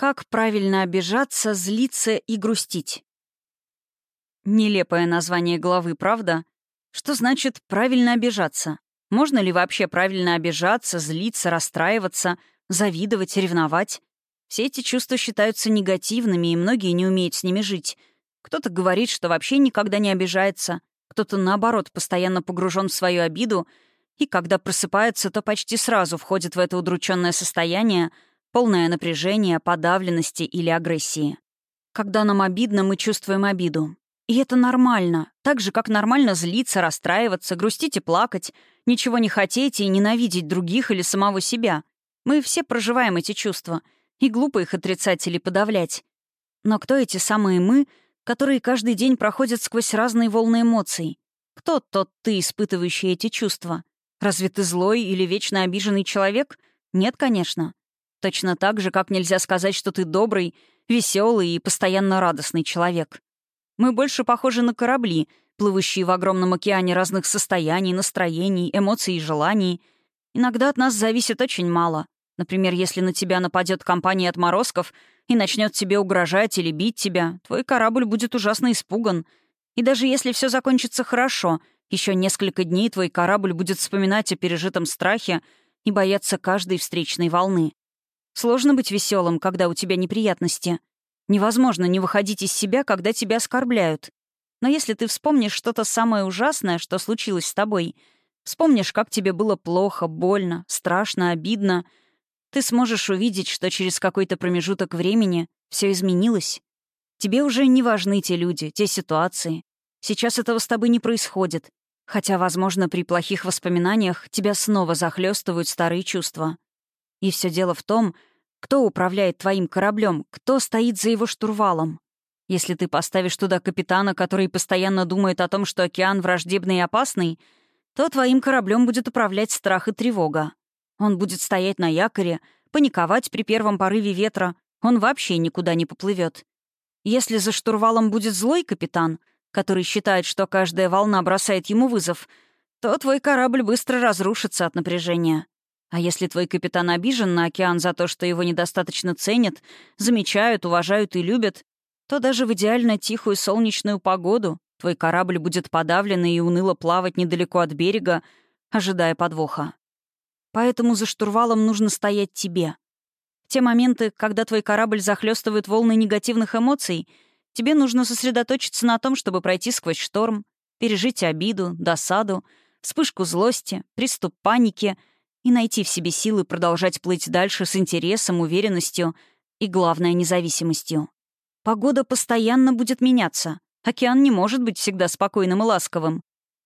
Как правильно обижаться, злиться и грустить? Нелепое название главы, правда? Что значит «правильно обижаться»? Можно ли вообще правильно обижаться, злиться, расстраиваться, завидовать, ревновать? Все эти чувства считаются негативными, и многие не умеют с ними жить. Кто-то говорит, что вообще никогда не обижается, кто-то, наоборот, постоянно погружен в свою обиду, и когда просыпается, то почти сразу входит в это удрученное состояние — Полное напряжение, подавленности или агрессии. Когда нам обидно, мы чувствуем обиду. И это нормально. Так же, как нормально злиться, расстраиваться, грустить и плакать, ничего не хотеть и ненавидеть других или самого себя. Мы все проживаем эти чувства. И глупо их отрицать или подавлять. Но кто эти самые «мы», которые каждый день проходят сквозь разные волны эмоций? Кто тот ты, испытывающий эти чувства? Разве ты злой или вечно обиженный человек? Нет, конечно. Точно так же, как нельзя сказать, что ты добрый, веселый и постоянно радостный человек. Мы больше похожи на корабли, плывущие в огромном океане разных состояний, настроений, эмоций и желаний. Иногда от нас зависит очень мало. Например, если на тебя нападет компания отморозков и начнет тебе угрожать или бить тебя, твой корабль будет ужасно испуган. И даже если все закончится хорошо, еще несколько дней твой корабль будет вспоминать о пережитом страхе и бояться каждой встречной волны. Сложно быть веселым, когда у тебя неприятности. Невозможно не выходить из себя, когда тебя оскорбляют. Но если ты вспомнишь что-то самое ужасное, что случилось с тобой, вспомнишь, как тебе было плохо, больно, страшно, обидно, ты сможешь увидеть, что через какой-то промежуток времени все изменилось. Тебе уже не важны те люди, те ситуации. Сейчас этого с тобой не происходит. Хотя, возможно, при плохих воспоминаниях тебя снова захлестывают старые чувства. И все дело в том, кто управляет твоим кораблем, кто стоит за его штурвалом. Если ты поставишь туда капитана, который постоянно думает о том, что океан враждебный и опасный, то твоим кораблем будет управлять страх и тревога. Он будет стоять на якоре, паниковать при первом порыве ветра, он вообще никуда не поплывет. Если за штурвалом будет злой капитан, который считает, что каждая волна бросает ему вызов, то твой корабль быстро разрушится от напряжения. А если твой капитан обижен на океан за то, что его недостаточно ценят, замечают, уважают и любят, то даже в идеально тихую солнечную погоду твой корабль будет подавлен и уныло плавать недалеко от берега, ожидая подвоха. Поэтому за штурвалом нужно стоять тебе. В те моменты, когда твой корабль захлестывает волны негативных эмоций, тебе нужно сосредоточиться на том, чтобы пройти сквозь шторм, пережить обиду, досаду, вспышку злости, приступ паники — и найти в себе силы продолжать плыть дальше с интересом, уверенностью и, главное, независимостью. Погода постоянно будет меняться. Океан не может быть всегда спокойным и ласковым.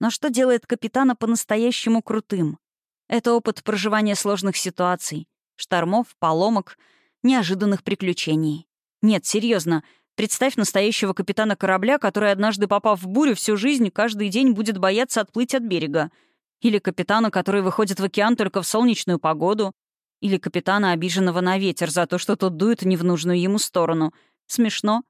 Но что делает капитана по-настоящему крутым? Это опыт проживания сложных ситуаций, штормов, поломок, неожиданных приключений. Нет, серьезно, представь настоящего капитана корабля, который, однажды попав в бурю, всю жизнь каждый день будет бояться отплыть от берега — или капитана, который выходит в океан только в солнечную погоду. Или капитана, обиженного на ветер за то, что тот дует не в нужную ему сторону. Смешно.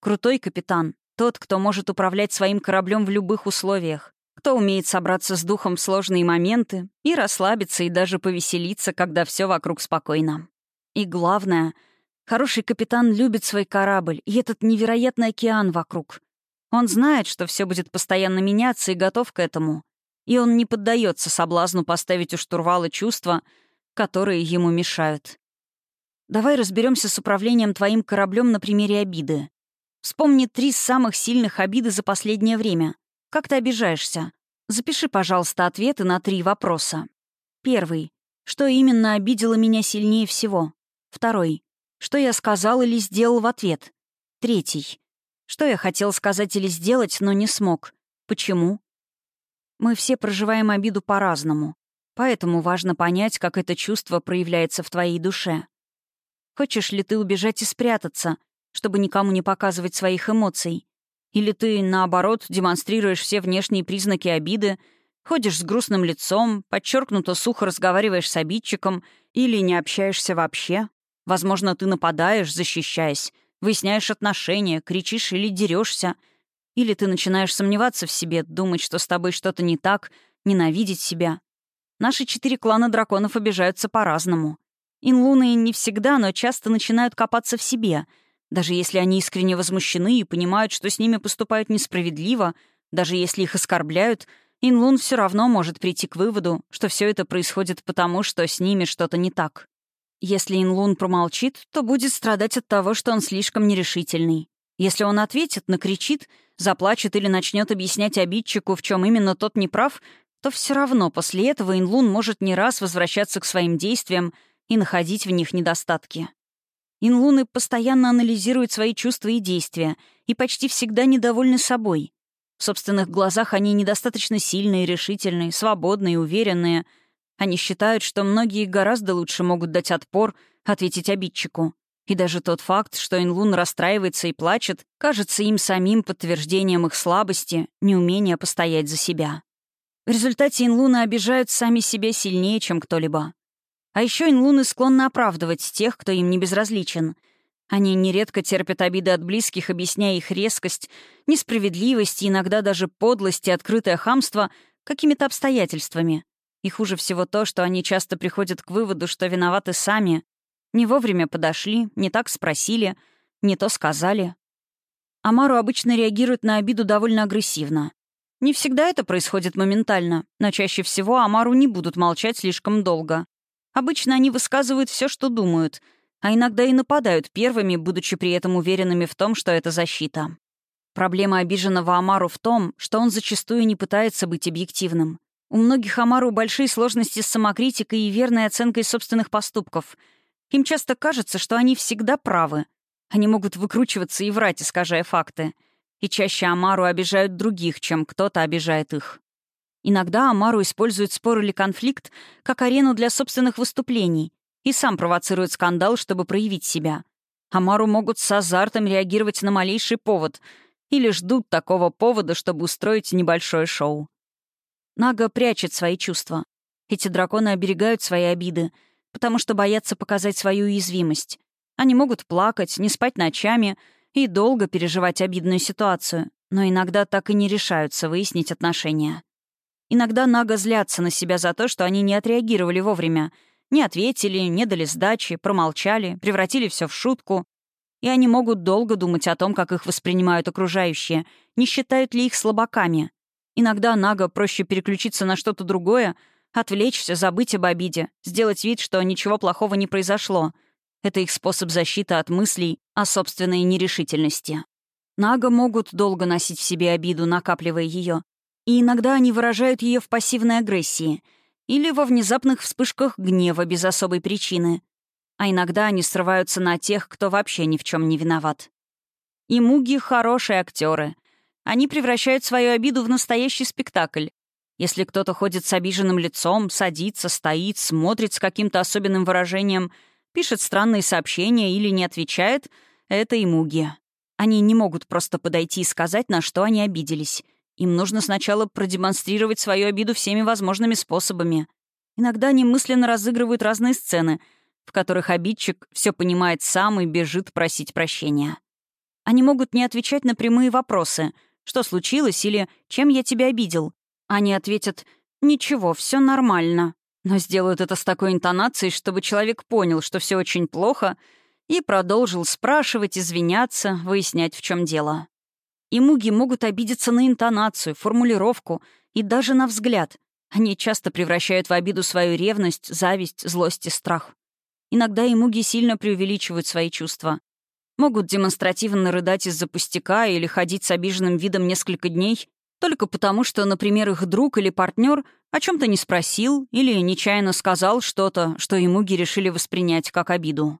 Крутой капитан. Тот, кто может управлять своим кораблем в любых условиях. Кто умеет собраться с духом в сложные моменты и расслабиться и даже повеселиться, когда все вокруг спокойно. И главное, хороший капитан любит свой корабль и этот невероятный океан вокруг. Он знает, что все будет постоянно меняться и готов к этому и он не поддается соблазну поставить у штурвала чувства, которые ему мешают. Давай разберемся с управлением твоим кораблем на примере обиды. Вспомни три самых сильных обиды за последнее время. Как ты обижаешься? Запиши, пожалуйста, ответы на три вопроса. Первый. Что именно обидело меня сильнее всего? Второй. Что я сказал или сделал в ответ? Третий. Что я хотел сказать или сделать, но не смог? Почему? Мы все проживаем обиду по-разному, поэтому важно понять, как это чувство проявляется в твоей душе. Хочешь ли ты убежать и спрятаться, чтобы никому не показывать своих эмоций? Или ты, наоборот, демонстрируешь все внешние признаки обиды, ходишь с грустным лицом, подчеркнуто сухо разговариваешь с обидчиком или не общаешься вообще? Возможно, ты нападаешь, защищаясь, выясняешь отношения, кричишь или дерешься — или ты начинаешь сомневаться в себе, думать, что с тобой что-то не так, ненавидеть себя. Наши четыре клана драконов обижаются по-разному. Инлуны не всегда, но часто начинают копаться в себе. Даже если они искренне возмущены и понимают, что с ними поступают несправедливо, даже если их оскорбляют, Инлун все равно может прийти к выводу, что все это происходит потому, что с ними что-то не так. Если Инлун промолчит, то будет страдать от того, что он слишком нерешительный. Если он ответит, накричит, заплачет или начнет объяснять обидчику, в чем именно тот не прав, то все равно после этого Инлун может не раз возвращаться к своим действиям и находить в них недостатки. Инлуны постоянно анализируют свои чувства и действия и почти всегда недовольны собой. В собственных глазах они недостаточно сильные, решительные, свободные, уверенные. Они считают, что многие гораздо лучше могут дать отпор, ответить обидчику. И даже тот факт, что Инлун расстраивается и плачет, кажется им самим подтверждением их слабости, неумения постоять за себя. В результате инлуны обижают сами себя сильнее, чем кто-либо. А еще инлуны склонны оправдывать тех, кто им не безразличен. Они нередко терпят обиды от близких, объясняя их резкость, несправедливость и иногда даже подлость и открытое хамство какими-то обстоятельствами. И хуже всего то, что они часто приходят к выводу, что виноваты сами, не вовремя подошли, не так спросили, не то сказали. Амару обычно реагирует на обиду довольно агрессивно. Не всегда это происходит моментально, но чаще всего Амару не будут молчать слишком долго. Обычно они высказывают все, что думают, а иногда и нападают первыми, будучи при этом уверенными в том, что это защита. Проблема обиженного Амару в том, что он зачастую не пытается быть объективным. У многих Амару большие сложности с самокритикой и верной оценкой собственных поступков. Им часто кажется, что они всегда правы. Они могут выкручиваться и врать, искажая факты — и чаще Амару обижают других, чем кто-то обижает их. Иногда Амару использует спор или конфликт как арену для собственных выступлений и сам провоцирует скандал, чтобы проявить себя. Амару могут с азартом реагировать на малейший повод или ждут такого повода, чтобы устроить небольшое шоу. Нага прячет свои чувства. Эти драконы оберегают свои обиды, потому что боятся показать свою уязвимость. Они могут плакать, не спать ночами — и долго переживать обидную ситуацию, но иногда так и не решаются выяснить отношения. Иногда наго злятся на себя за то, что они не отреагировали вовремя, не ответили, не дали сдачи, промолчали, превратили все в шутку. И они могут долго думать о том, как их воспринимают окружающие, не считают ли их слабаками. Иногда наго проще переключиться на что-то другое, отвлечься, забыть об обиде, сделать вид, что ничего плохого не произошло — это их способ защиты от мыслей о собственной нерешительности. Нага могут долго носить в себе обиду, накапливая ее, и иногда они выражают ее в пассивной агрессии или во внезапных вспышках гнева без особой причины. А иногда они срываются на тех, кто вообще ни в чем не виноват. И муги — хорошие актеры. Они превращают свою обиду в настоящий спектакль. Если кто-то ходит с обиженным лицом, садится, стоит, смотрит с каким-то особенным выражением — пишет странные сообщения или не отвечает, это и муги. Они не могут просто подойти и сказать, на что они обиделись. Им нужно сначала продемонстрировать свою обиду всеми возможными способами. Иногда они мысленно разыгрывают разные сцены, в которых обидчик все понимает сам и бежит просить прощения. Они могут не отвечать на прямые вопросы «Что случилось?» или «Чем я тебя обидел?» Они ответят «Ничего, все нормально», но сделают это с такой интонацией, чтобы человек понял, что все очень плохо, и продолжил спрашивать, извиняться, выяснять, в чем дело. И муги могут обидеться на интонацию, формулировку и даже на взгляд. Они часто превращают в обиду свою ревность, зависть, злость и страх. Иногда и муги сильно преувеличивают свои чувства. Могут демонстративно рыдать из-за пустяка или ходить с обиженным видом несколько дней, только потому, что, например, их друг или партнер о чем то не спросил или нечаянно сказал что-то, что имуги решили воспринять как обиду.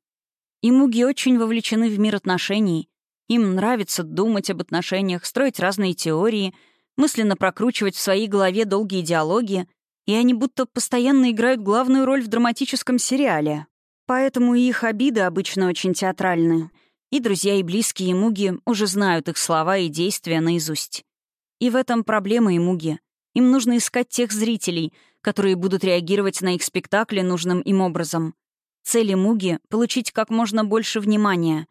Имуги очень вовлечены в мир отношений. Им нравится думать об отношениях, строить разные теории, мысленно прокручивать в своей голове долгие диалоги, и они будто постоянно играют главную роль в драматическом сериале. Поэтому их обиды обычно очень театральны. И друзья и близкие Имуги уже знают их слова и действия наизусть. И в этом проблема и муги. Им нужно искать тех зрителей, которые будут реагировать на их спектакли нужным им образом. Цели муги — получить как можно больше внимания.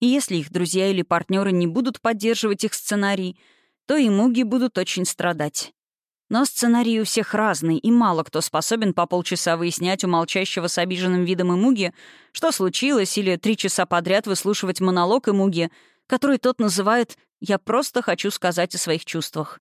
И если их друзья или партнеры не будут поддерживать их сценарий, то и муги будут очень страдать. Но сценарий у всех разный, и мало кто способен по полчаса выяснять у молчащего с обиженным видом Имуги, что случилось, или три часа подряд выслушивать монолог Имуги, который тот называет «я просто хочу сказать о своих чувствах».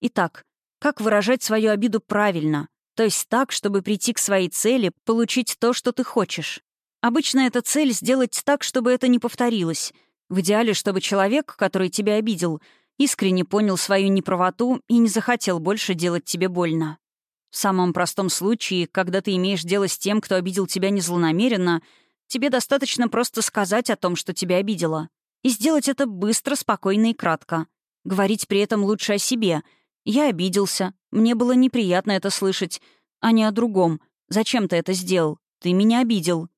Итак, как выражать свою обиду правильно, то есть так, чтобы прийти к своей цели, получить то, что ты хочешь. Обычно эта цель — сделать так, чтобы это не повторилось. В идеале, чтобы человек, который тебя обидел — искренне понял свою неправоту и не захотел больше делать тебе больно. В самом простом случае, когда ты имеешь дело с тем, кто обидел тебя незлонамеренно, тебе достаточно просто сказать о том, что тебя обидело. И сделать это быстро, спокойно и кратко. Говорить при этом лучше о себе. «Я обиделся. Мне было неприятно это слышать. А не о другом. Зачем ты это сделал? Ты меня обидел».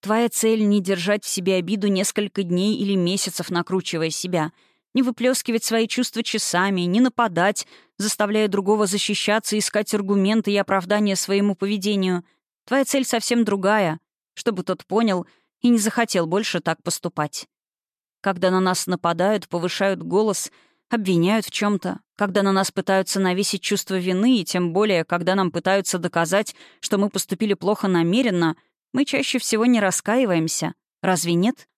Твоя цель — не держать в себе обиду несколько дней или месяцев, накручивая себя — не выплескивать свои чувства часами, не нападать, заставляя другого защищаться искать аргументы и оправдания своему поведению. Твоя цель совсем другая, чтобы тот понял и не захотел больше так поступать. Когда на нас нападают, повышают голос, обвиняют в чем то когда на нас пытаются навесить чувство вины, и тем более, когда нам пытаются доказать, что мы поступили плохо намеренно, мы чаще всего не раскаиваемся. Разве нет?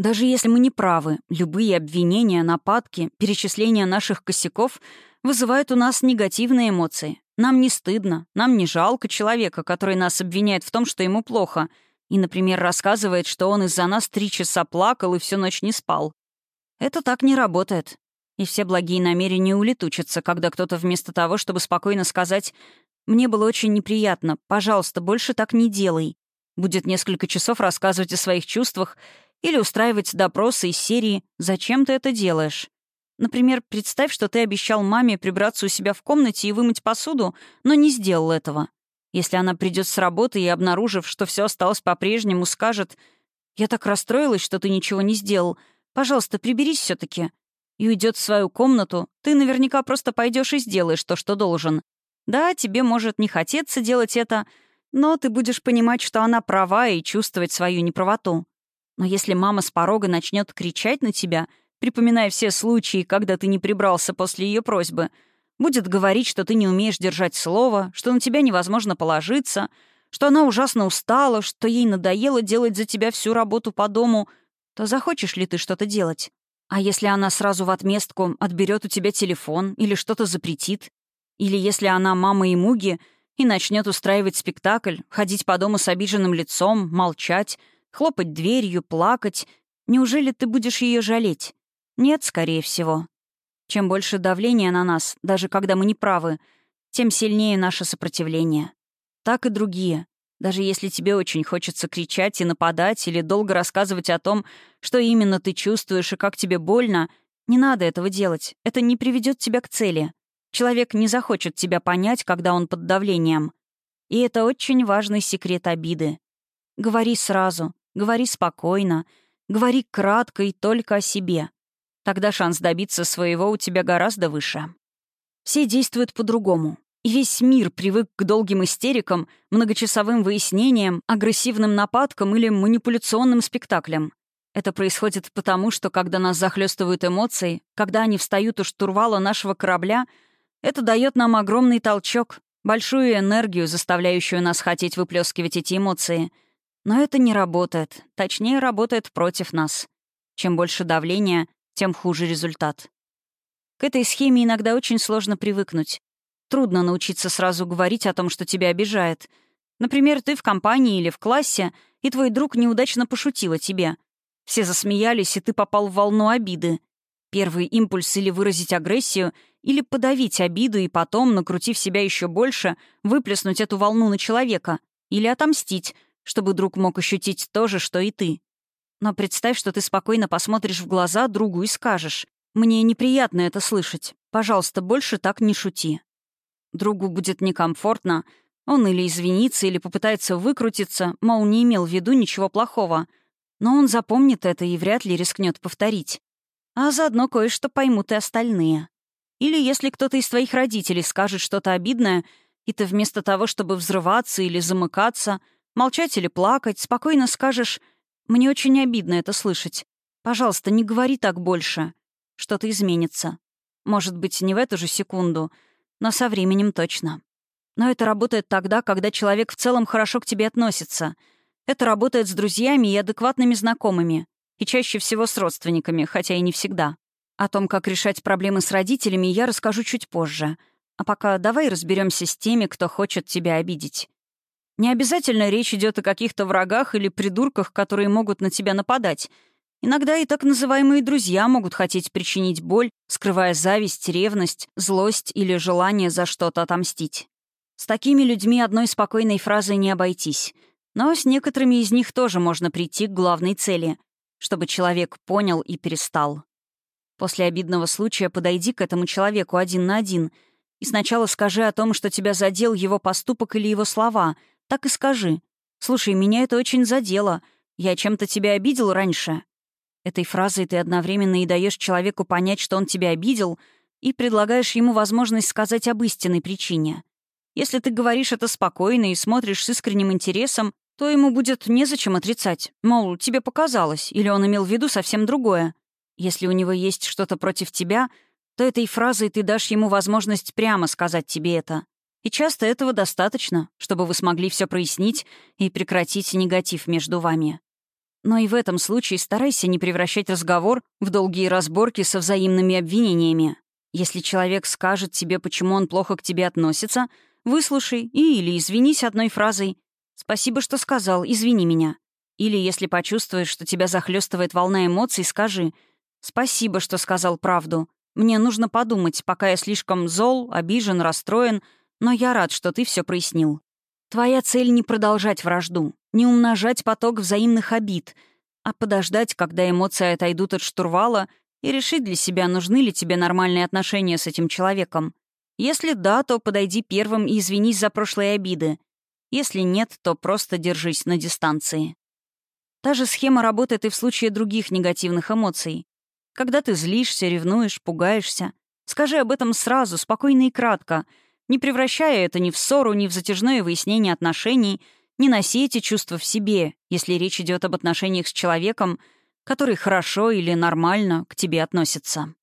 Даже если мы не правы, любые обвинения, нападки, перечисления наших косяков вызывают у нас негативные эмоции. Нам не стыдно, нам не жалко человека, который нас обвиняет в том, что ему плохо, и, например, рассказывает, что он из-за нас три часа плакал и всю ночь не спал. Это так не работает. И все благие намерения улетучатся, когда кто-то вместо того, чтобы спокойно сказать «Мне было очень неприятно, пожалуйста, больше так не делай», будет несколько часов рассказывать о своих чувствах или устраивать допросы из серии «Зачем ты это делаешь?». Например, представь, что ты обещал маме прибраться у себя в комнате и вымыть посуду, но не сделал этого. Если она придет с работы и, обнаружив, что все осталось по-прежнему, скажет «Я так расстроилась, что ты ничего не сделал. Пожалуйста, приберись все таки и уйдет в свою комнату, ты наверняка просто пойдешь и сделаешь то, что должен. Да, тебе может не хотеться делать это, но ты будешь понимать, что она права и чувствовать свою неправоту. Но если мама с порога начнет кричать на тебя, припоминая все случаи, когда ты не прибрался после ее просьбы, будет говорить, что ты не умеешь держать слово, что на тебя невозможно положиться, что она ужасно устала, что ей надоело делать за тебя всю работу по дому, то захочешь ли ты что-то делать? А если она сразу в отместку отберет у тебя телефон или что-то запретит? Или если она мама и муги и начнет устраивать спектакль, ходить по дому с обиженным лицом, молчать, хлопать дверью, плакать. Неужели ты будешь ее жалеть? Нет, скорее всего. Чем больше давления на нас, даже когда мы не правы, тем сильнее наше сопротивление. Так и другие. Даже если тебе очень хочется кричать и нападать или долго рассказывать о том, что именно ты чувствуешь и как тебе больно, не надо этого делать. Это не приведет тебя к цели. Человек не захочет тебя понять, когда он под давлением. И это очень важный секрет обиды. Говори сразу, Говори спокойно, говори кратко и только о себе. Тогда шанс добиться своего у тебя гораздо выше. Все действуют по-другому. И весь мир привык к долгим истерикам, многочасовым выяснениям, агрессивным нападкам или манипуляционным спектаклям. Это происходит потому, что когда нас захлестывают эмоции, когда они встают у штурвала нашего корабля, это дает нам огромный толчок, большую энергию, заставляющую нас хотеть выплескивать эти эмоции — но это не работает. Точнее, работает против нас. Чем больше давления, тем хуже результат. К этой схеме иногда очень сложно привыкнуть. Трудно научиться сразу говорить о том, что тебя обижает. Например, ты в компании или в классе, и твой друг неудачно пошутил о тебе. Все засмеялись, и ты попал в волну обиды. Первый импульс или выразить агрессию, или подавить обиду и потом, накрутив себя еще больше, выплеснуть эту волну на человека. Или отомстить, чтобы друг мог ощутить то же, что и ты. Но представь, что ты спокойно посмотришь в глаза другу и скажешь, «Мне неприятно это слышать. Пожалуйста, больше так не шути». Другу будет некомфортно, он или извинится, или попытается выкрутиться, мол, не имел в виду ничего плохого. Но он запомнит это и вряд ли рискнет повторить. А заодно кое-что поймут и остальные. Или если кто-то из твоих родителей скажет что-то обидное, и ты вместо того, чтобы взрываться или замыкаться — Молчать или плакать, спокойно скажешь «Мне очень обидно это слышать. Пожалуйста, не говори так больше». Что-то изменится. Может быть, не в эту же секунду, но со временем точно. Но это работает тогда, когда человек в целом хорошо к тебе относится. Это работает с друзьями и адекватными знакомыми. И чаще всего с родственниками, хотя и не всегда. О том, как решать проблемы с родителями, я расскажу чуть позже. А пока давай разберемся с теми, кто хочет тебя обидеть. Не обязательно речь идет о каких-то врагах или придурках, которые могут на тебя нападать. Иногда и так называемые друзья могут хотеть причинить боль, скрывая зависть, ревность, злость или желание за что-то отомстить. С такими людьми одной спокойной фразой не обойтись. Но с некоторыми из них тоже можно прийти к главной цели, чтобы человек понял и перестал. После обидного случая подойди к этому человеку один на один и сначала скажи о том, что тебя задел его поступок или его слова. Так и скажи. «Слушай, меня это очень задело. Я чем-то тебя обидел раньше». Этой фразой ты одновременно и даешь человеку понять, что он тебя обидел, и предлагаешь ему возможность сказать об истинной причине. Если ты говоришь это спокойно и смотришь с искренним интересом, то ему будет незачем отрицать. Мол, тебе показалось, или он имел в виду совсем другое. Если у него есть что-то против тебя, то этой фразой ты дашь ему возможность прямо сказать тебе это. И часто этого достаточно, чтобы вы смогли все прояснить и прекратить негатив между вами. Но и в этом случае старайся не превращать разговор в долгие разборки со взаимными обвинениями. Если человек скажет тебе, почему он плохо к тебе относится, выслушай и или извинись одной фразой «Спасибо, что сказал, извини меня». Или если почувствуешь, что тебя захлестывает волна эмоций, скажи «Спасибо, что сказал правду. Мне нужно подумать, пока я слишком зол, обижен, расстроен, но я рад, что ты все прояснил. Твоя цель не продолжать вражду, не умножать поток взаимных обид, а подождать, когда эмоции отойдут от штурвала, и решить для себя, нужны ли тебе нормальные отношения с этим человеком. Если да, то подойди первым и извинись за прошлые обиды. Если нет, то просто держись на дистанции. Та же схема работает и в случае других негативных эмоций. Когда ты злишься, ревнуешь, пугаешься, скажи об этом сразу, спокойно и кратко, не превращая это ни в ссору, ни в затяжное выяснение отношений, не носи эти чувства в себе, если речь идет об отношениях с человеком, который хорошо или нормально к тебе относится.